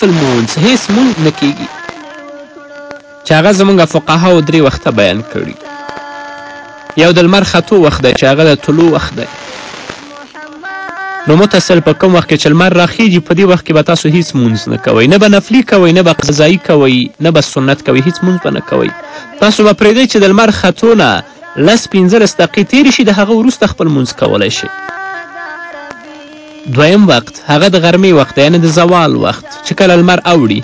نفل مونځ هیڅ مونځ نه کیږي چې هغه زمونږ فقهاو درې وخته بیان کړي یو د لمر ختو وخت دی چې هغه د طلوع وخت دی نو متصل په کوم وخت کې چې لمر راخیږي په دې وخت کې به تاسو هیڅ مونځ نه کوئ نه به نفلي کوئ نه به قضایي کوئ نه به سنت کوئ هیڅ مونځ به نه کوئ تاسو به پرېږدئ چې د لمر ختو نه لس پنځلس دقیقې تېرې شي د هغه وروسته خپل مونځ کولی شئ دویم وقت هغه د غرمې وخت دی یعنې د زوال وخت چې کله لمر اوړي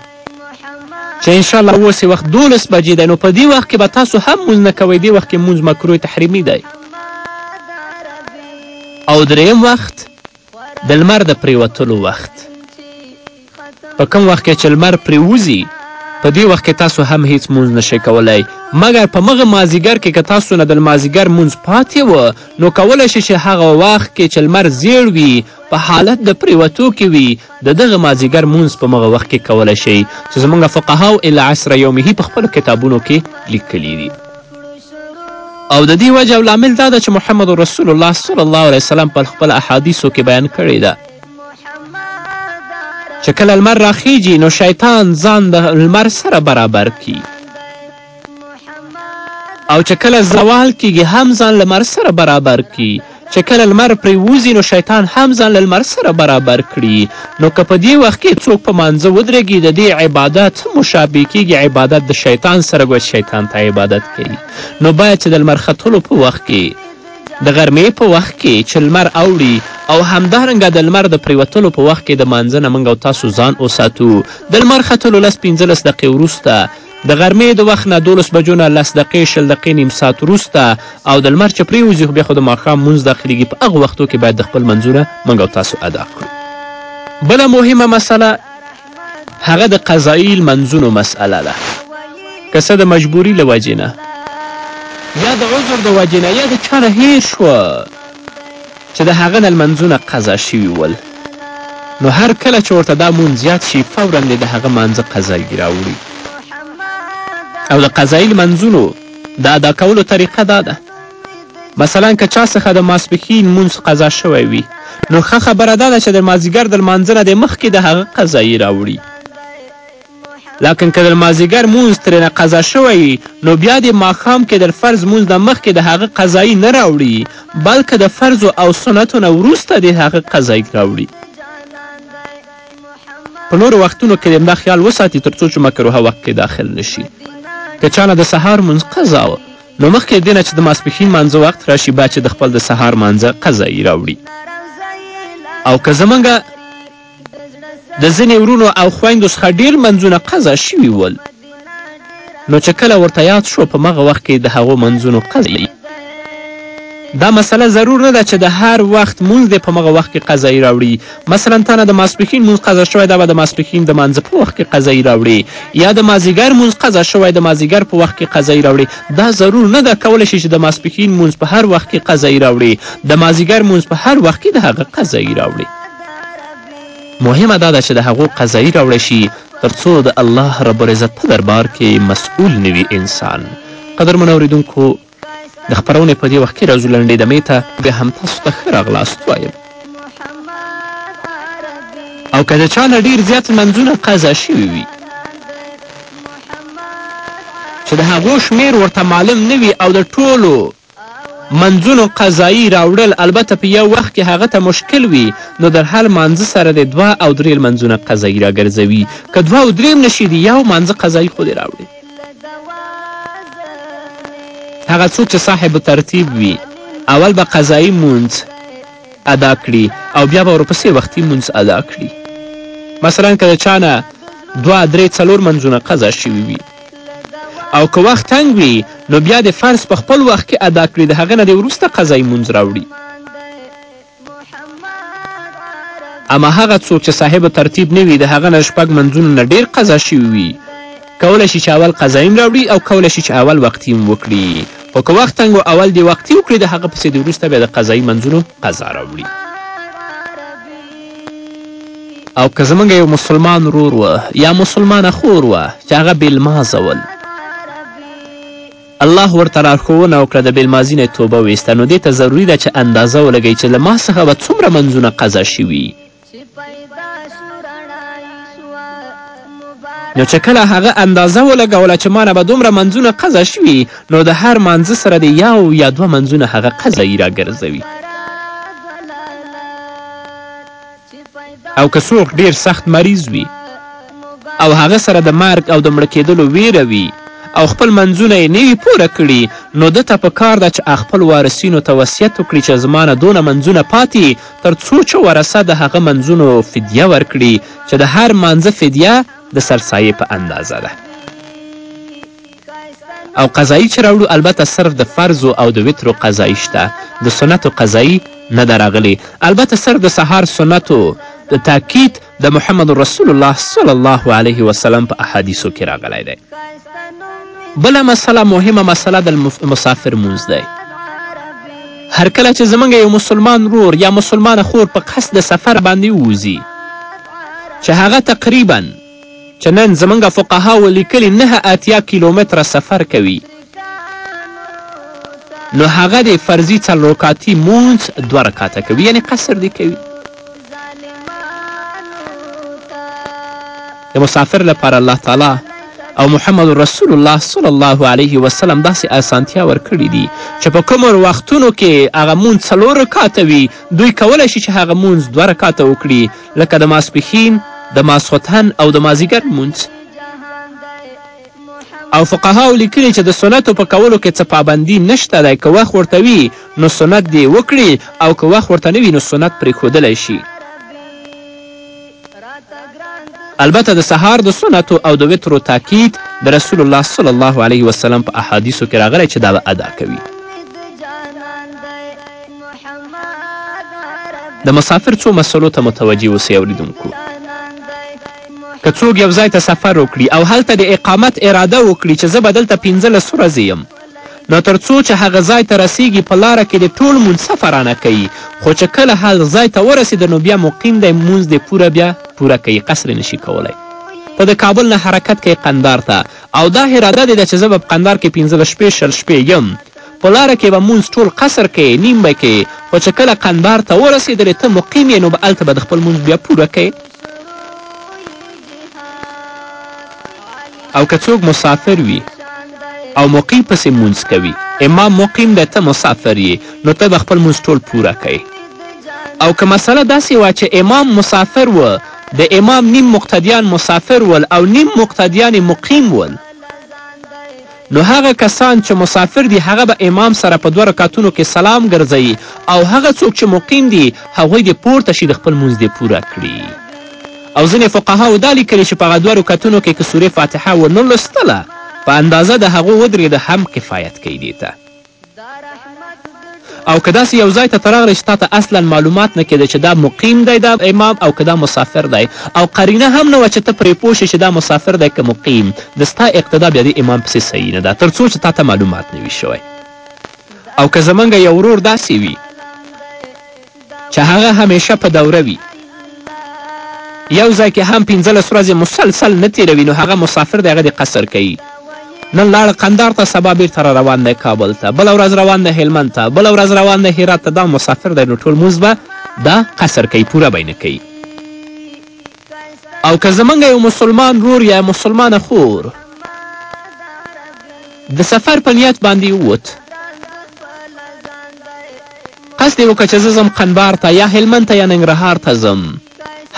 چې انشاءالله اوس یې وخت دولس بجې دی نو په دې وخت کې به تاسو هم مونځ نه کوئ دې وخت کې مونځ مکروه تحریمي دی او دریم وخت د لمر د پریوتلو وخت په کوم وخت کې چې لمر پرېوځي په دې وخت کې تاسو هم هیڅ مونځ نشئ کولای مګر په مغه مازیګر کې که تاسو نه د لمازیګر مونځ پاتې و نو کولی شئ چې هغه وخت کې چې لمر زیړ وي په حالت د پریوتو کې وي د دغه مازیګر مونځ په مغه وخت کې کولی شئ چې زمونږ فقهاو الا عصر یومه په خپلو کتابونو کې لیکلي دي او د دې وجه او لامل دا ده چې محمد رسول الله صلی الله علیه وسلم په خپل احادیثو کې بیان کړې ده چې کله لمر راخیجي نو شیطان ځان د لمر سره برابر کی او چې کله زوال کیږي هم ځان لمر سره برابر کی چې کله لمر پرې ووځي نو شیطان هم ځان له لمر سره برابر کړي نو که په دې وخت کې څوک په مانځه ودرېږي د دې عبادت مشابه کیږي عبادت د شیطان سره ګویا شیطان ته عبادت کوي نو باید چې د لمر ختلو په وخت کې د غرمې په وخت کې چې لمر اوړي او همدارنګه د لمر د پریوتلو په وخت کې د مانځه نه موږ او تاسو ځان وساتو د لمر ختلو لس پنځلس دقیقې وروسته د غرمې د وخت نه دولس بجو نه لس دقیقې شل دقیقې نیم ساعت وروسته او د لمر چې پرېوځي خو بیا خو د ماښام مونځ داخلیږي په هغو وختو کې باید د خپل منځونه موږ او تاسو ادا کړو بله مهمه مسله هغه د قضايي لمنځونو مسئله ده، که څه د مجبوري له وجې نه یا د عذر د وجې نه یا د چا نه هېر شو چې د هغه نه لمنځونه قضا شوي ول، نو هر کله چې ورته دا مونځ یاد شي فورا دې د هغه مانځه قضايي راوړي او د قضايي لمنځونو د ادا کولو طریقه دا ده. مثلا که چا څخه د ماسپښین لمونځ قضا شوی وي نو ښه خبره دا ده چې د مازیګر د لمانځه نه د مخکې د هغه قضایي راوړي لاکن که د لمازیګر مونځ ترېنه قضا شوی وي نو بیا د ماښام کې د فرض مونځ نه مخکې د هغه قضایي نه راوړي بلکې د فرضو او سنتو نه وروسته د هغه قضایي راوړي په نورو وختونو کې د همدا خیال وساتي تر څو چې مکروه وخت کې داخل نشي که چا نه د سهار مونځ قضا و نو مخکې له دې نه چې د ماسپښین مانځه وخت راشي باید چې د خپل د سهار مانځه قضایي راوړي او که زمونږ د ځینې ورونو او خویندو څخه ډیر منځونه قضا شوي ول نو چې کله ورته یاد شو په مغه وخت کې د هغو منځونو قضایي دا مسله ضرور نه ده چې د هر وخت لمونځ دې په مغه وخت کې قضایي راوړي مثلا تا نه د ماسپښین لمونځ قضا شوی دا به د ماسپښین د مانځه په وخت کې قضایي راوړي یا د مازیګر لمونځ قضا شوی د مازیګر په وخت کې قضایي راوړي دا ضرور نه ده کولی شي چې د ماسپښین لمونځ په هر وخت کې قضایي راوړي د مازیګر لمونځ په هر وخت کې د هغه قضایي راوړي مهمه دا ده چې د هغو قضایي راوړی شي تر څو د الله رب العزت په دربار کې مسؤول نوي انسان قدرمن اوریدونکو د خپرونې په دې وخت کې رازو لنډې دمې ته بیا هم تاسو ته ښه راغلاست وایم او که د چا نه ډېر زیات لمنځونه قضا شوي وي چې د هغو شمیر ورته معلوم نه وي او د ټولو منځونو قضایی راوړل البته په یو وخت کې هغه ته مشکل وي نو در هر مانځه سره د دوه او درې لمنځونه قضایی راګرځوي که دوه او درې هم نشي د یو مانځه قضایی خو دې راوړي هغه څوک چې صاحب الترتیب وي اول به قضایي مونځ ادا کړي او بیا به ورپسې وختي مونځ ادا کړي مثلا که د چا نه دوه درې څلور منځونه قضا شوي وي او که وخت تنګ وي نو بیا د فرض په خپل وخت کې ادا کړي د هغه نه دې وروسته قضایي مونځ راوړي اما هغه څوک چې صاحب ترتیب نه وي د هغه نه شپږ منځونو نه ډېر قضا شوي وي کولی شي چې اول قضایي هم راوړي او کولی شي چې اول وقتي هم وکړي خو که وخت تنګ اول دې وقتي وکړي د هغه پسې د وروسته بیا د قضایي منځونو قضا راوړي او که زموږ یو مسلمان ورور و یا مسلمانه خور وه چې هغه بېلمازه ول الله ورته لارښوونه وکړه د بېلمازي نه توبه ویسته نو دې ته ضروري ده چې اندازه ولګوي چې له ما څخه به څومره منځونه قضا شوي نو چې کله هغه اندازه ولګوله چې ما نه به دومره منځونه قضا شوي نو د هر منځه سره د یو یا دوه منځونه هغه قضایي راګرځوي او که څوک ډیر سخت مریض وي او هغه سره د مرګ او د مړه کېدلو ویره وي او خپل منځونه یې نه وي پوره کړي نو ده ته په کار ده چې خپل وارثینو ته وصیت وکړي چې زما نه دونه منځونه پاتې تر څو چې ورثه د هغه منځونو فدیه ورکړي چې د هر مانځه فدیه د سرسایې په اندازه ده او قضایی چې راوړو البته صرف د فرضو او د وترو قضایی شته د سنتو قضایی نه ده راغلې البته صرف د سهار سنتو د تاکید د محمد رسول الله صلی الله علیه وسلم په احادیثو کې راغلی دی بله مسله مهمه مسله د مسافر مونځ دی هر کله چې زمونږ یو مسلمان رور یا مسلمانه خور په قصد سفر باندې ووځي چې هغه تقریبا چې نن زمونږ فقهاو لیکلي نهه اتیا کیلومتره سفر کوي نو هغه د فرضي څلور رکاتي مونځ دوه رکاته کوي یعنې قصر دې کوي د مسافر لپاره الله تعالی او محمد رسول الله صلی الله علیه وسلم داسې اسانتیا ورکړي دي چې په کومو وختونو کې هغه مونځ څلور رکاته وي دوی کولی شي چې هغه مونځ دوه رکاته وکړي لکه د ماسپښین د ماسخوتن او د مازیګر لمونځ او فقهاو لیکلي چې د سنتو په کولو کې څه پابندي نشته دی که وخت ورته وي نو سنت دې وکړي او که وخت ورته نه وي نو سنت پرېښودلی شي البته د سهار د سنتو او د وترو تاکید د رسول الله صلی الله علیه وسلم په احادیثو کې راغلی چې دا به ادا کوي د مسافر څو مسلو ته متوجه اوسئ اوریدونکو که څوک یو ځای ته سفر وکړي او هلته د اقامت اراده وکړي چې زه به دلته پنځلس ورځې یم نو تر څو چې هغه ځای ته رسیږي په لاره کې د ټول مونځ سفرانه کوي خو چې کله هغه ځای ته ورسېده نو بیا مقیم دی مونځ د پوره بیا پوره کوي قصر نشي کولی ته د کابل نه حرکت کوي قندار ته او دا اراده دې ده چې زه به په قندار کې پنځلس شپې شل شپې یم په لاره کې به مونځ ټول قصر کې نیم به کې خو چې کله قنبار ته ورسېدلې ته مقیم یې نو به هلته به د خپل مونځ بیا پوره کوې او که څوک مسافر وي او مقیم پسې مونځ کوي امام مقیم دی ته مسافر یې نو ته به خپل مونځ ټول پوره کوې او که مسله داسې وه چې امام مسافر و د امام نیم مقتدیان مسافر ول او نیم مقتدیان مقیم ول نو هغه کسان چې مسافر دي هغه به امام سره په دوه رکعتونو کې سلام ګرځوي او هغه څوک چې مقیم دي هغوی دې پورته شي د خپل مونځ دې پوره کړي او ځینې فقهاو دا لیکلي چې په هغه دوه رکعتونو کې که سورې فاتحه ونه لوستله په اندازه د هغو ودرېده هم کفایت کوي دې ته او که داسې یو ځای ته ته راغلی چې تا ته اصلا معلومات نه کېده چې دا مقیم دی دا امام او که دا مسافر دی او قرینه هم نه وه چې ته پرې پوه شې چې دا مسافر دی که مقیم د ستا اقتدا بیا د امام پسې صحیح نه ده تر څو چې تا ته معلومات نه وي شوی او که زمونږ یو ورور داسې وي چې هغه همیشه په دوره وي یو ځای کې هم پنځلس ورځې مسلسل نه تېروي نو هغه مسافر دی هغه دې قصر کوي نن لاړ قندار ته سبا بیرته را روان دی کابل ته بله ورځ روان دی هلمند ته بله ورځ روان دی هرات ته دا مسافر دی نو ټول مونځ به دا قصر کوي پوره به نه کوي او که زمونږ یو مسلمان رور یا مسلمانه خور د سفر په نیت باندې ووت قصد یې وکړه چې زه ځم قنبار ته یا هلمند ته یا ننګرهار ته ځم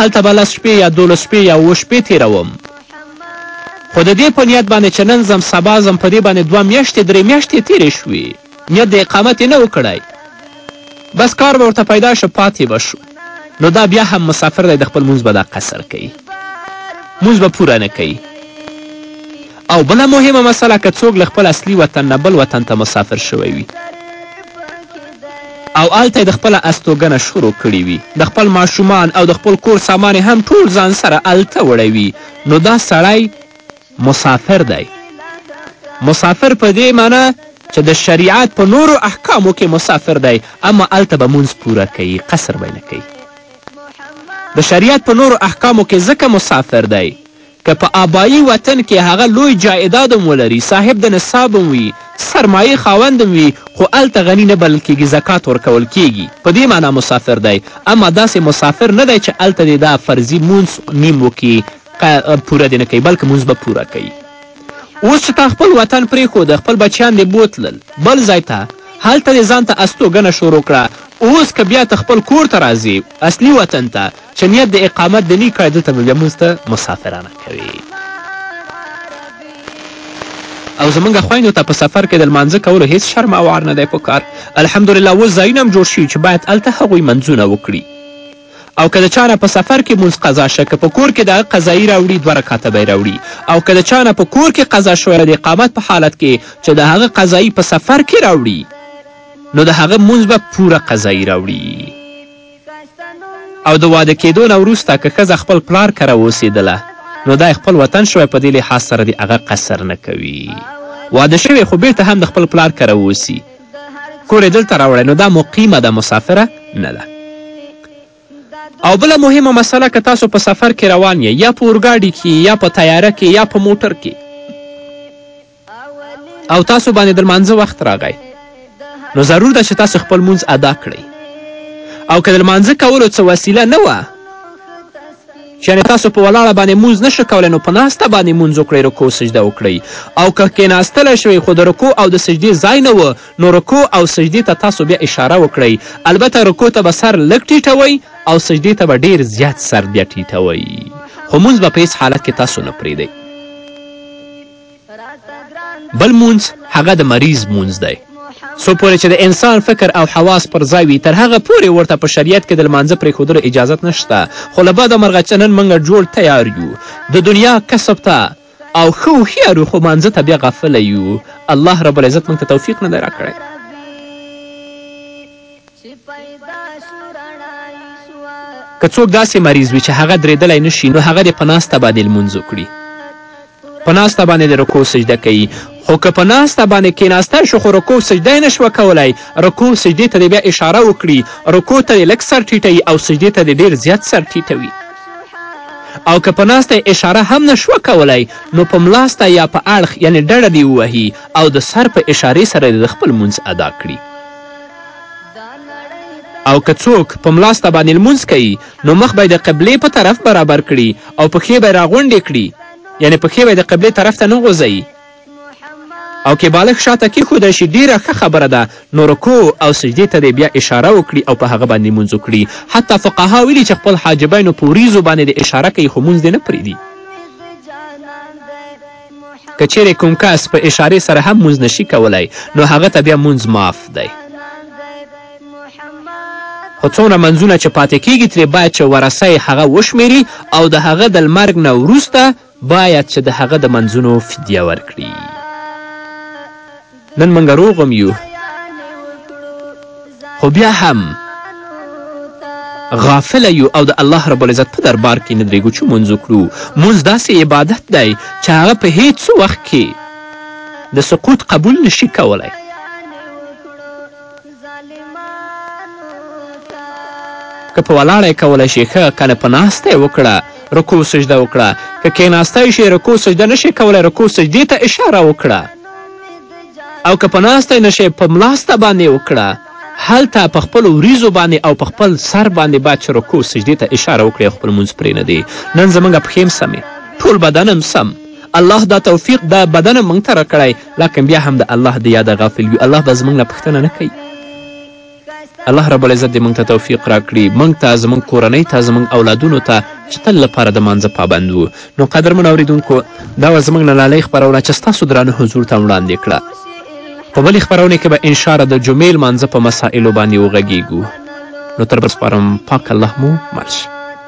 هلته به لس شپې یا دولس شپې یا اووه شپې تېروم خو د دې په نیت باندې چې نن ځم سبا ځم په دې باندې دوه میاشتې درې میاشتې تېرې شوې نیت د اقامت یې نه و کړی بس کار به ورته پیدا شو پاتې به شو نو دا بیا هم مسافر دی د خپل مونځ به دا قصر کوي مونځ به پوره نه کوي او بله مهمه مسله که څوک له خپل اصلي وطن نه بل وطن ته مسافر شوی وي او هلته د خپله استوګنه شروع کړې وي د خپل ماشومان او د خپل کور سامان هم ټول ځان سره هلته وړوي نو دا سړی مسافر دی مسافر په دې معنی چې د شریعت په نورو احکامو کې مسافر دی اما هلته به مونځ پوره کوي قصر به نه کوي د شریعت په نورو احکامو کې ځکه مسافر دی که په آبایی وطن کې هغه لوی جایداد هم ولري صاحب د نصاب هم وي سرمایې خاوند هم وي خو هلته غني نه بلل کیږي زکات ورکول کیږي په دې معنا مسافر دی اما داسې مسافر نه دی چې هلته دې دا فرضي مونځ نیم وکړي پوره دې نه کوي بلکې مونځ به پوره کوي اوس چې تا خپل وطن پرېښوده خپل بچیان دې بوتلل بل ځای ته هلته دې ځان ته استوګنه شروع کړه اوس که بیا ته خپل کور ته راځې اصلي وطن ته چې نیت د اقامت د نه کړی دلته به بیا مونځ ته مسافرانه کوي او زمونږ خویندو ته په سفر کې د لمانځه کولو هیڅ شرم او عار نه دی په کار الحمدلله اوس ځایونه هم جوړ شوي چې باید هلته هغوی منځونه وکړي او که د چا نه په سفر کې مونځ قضا شه که په کور کې د هغه قضایي راوړي دوه رکعته به یې راوړي او که د چا نه په کور کې قضا شوی د اقامت په حالت کې چې د هغه قضایي په سفر کې راوړي نو د هغه مونځ به پوره قضایي راوړي او د واده کېدو نه وروسته که ښځه خپل پلار کره اوسېدله نو دا خپل وطن شوی په دې لحاظ سره د هغه قصر نه کوي واده شوی خو بېرته هم د خپل پلار کره اوسي کور دلته راوړی نو دا مقیمه ده مسافره نه ده او بله مهمه مسله که تاسو په سفر کې روان یې یا په اورګاډي کې یا په تیاره کې یا په موټر کې او تاسو باندې د لمانځه وخت راغی نو ضرور ده چې تاسو خپل مونځ ادا کړئ او که د لمانځه کولو څه وسیله نه وه چنې تاسو په ولاړه باندې مونځ نشئ کولی نو په ناسته باندې مونځ وکړئ رکوع سجده وکړئ او که کیناستلی شوئ خو د رکوع او د سجدې ځای نه و نو رکوع او سجدې ته تاسو بیا اشاره وکړئ البته رکوع ته به سر لږ ټیټوئ او سجدې ته به ډیر زیات سر بیا ټیټوئ خو مونځ به په هیڅ حالت کې تاسو نه پریږدئ بل مونځ هغه د مریض مونځ دی څو پورې چې د انسان فکر او حواس پر ځای وي تر هغه پورې ورته په شریعت کې د لمانځه پرېښودلو اجازت نشته خو له بده مرغه چې نن موږ جوړ تیار یو د دنیا کسب ته او ښه هوښیار یو خو مانځه ته بیا غافله یو الله رب العزت موږ ته توفیق نه دی راکړی چي پيدا شو رڼا يي شوه. که څوک داسې مریض وي چې هغه درېدلی نه شي، نو هغه دې په ناسته باندې لمونځ وکړي. په ناسته باندې دې رکوع سجده کوي. خو که په ناسته باندې کېناستی شو، خو رکوع او سجده یې نه شوه کولای، رکوع او سجدې ته دې بیا اشاره وکړي. رکوع ته دې لږ سر ټیټوي او سجدې ته دې ډېر زیات سر ټیټوي. او که په ناسته یې اشاره هم نه شوه کولای، نو په ملاسته یا په اړخ یعنې ډډه دې ووهي او د سر په اشارې سره دې د خپل لمونځ ادا کړي. او که څوک په ملاسته باندې لمونځ کوي نو مخ به د قبلې په طرف برابر کړي او پښې به یې راغونډې کړي یعنې پښې به د قبلې طرف ته نه غوځوي او که بالغ شاته کیښوده شي ډیره ښه خبره ده نو رکوع او سجدې ته دې بیا اشاره وکړي او په هغه باندې مونځ وکړي حتی فقها ویلي چې خپل حاجبینو په وریځو باندې د اشاره کوي خو مونځ دې نه پرېږدي که چیرې کوم کس په اشارې سره هم مونځ نشي کولای نو هغه ته بیا مونځ معاف دی خو څومره منځونه چې پاتې کیږي ترې باید چې ورسه یې هغه وشمیري او د هغه د لمرګ نه وروسته باید چې د هغه د منځونو فدیه ورکړي نن موږ روغ هم یو خو بیا هم غافل یو او د الله رب العزت په دربار کې نه درېږو چې مونځ وکړو مونځ داسې عبادت دی چې هغه په هیڅ وخت کې د سقوط قبول نشي کولی که په ولاړه یې کولی شې ښه کنه په ناسته یې وکړه رکوع سجده وکړه که کیناستی شې رکوع سجده نشې کولی رکوع سجدې ته اشاره وکړه او که په ناستی نشې په ملاسته باندې وکړه هلته په خپل وریزو باندې او په خپل سر باندې باید چې رکوع سجدې ته اشاره وکړي خپل مونځ پرې نه دی نن زموږ پښې هم سمې ټول بدن هم سم الله دا توفیق دا بدن هم موږ ته راکړی لاکن بیا هم د الله د یاده غافل یو الله به زموږ نه پوښتنه نه کوي الله رب العزت دې موږ ته توفیق راکړي موږ ته زموږ کورنۍ ته زموږ اولادونو ته چې تل لپاره د مانځه پابند وو نو قدرمن اورېدونکو دا وه زموږ نننۍ خپرونه چې ستاسو درانه حضور ته وړاندې کړه په بلې خپرونې کې به انشاءالله د جمعې لمانځه په مسایلو باندې وغږیږو نو تر بل سپارم پاک الله مو مل شي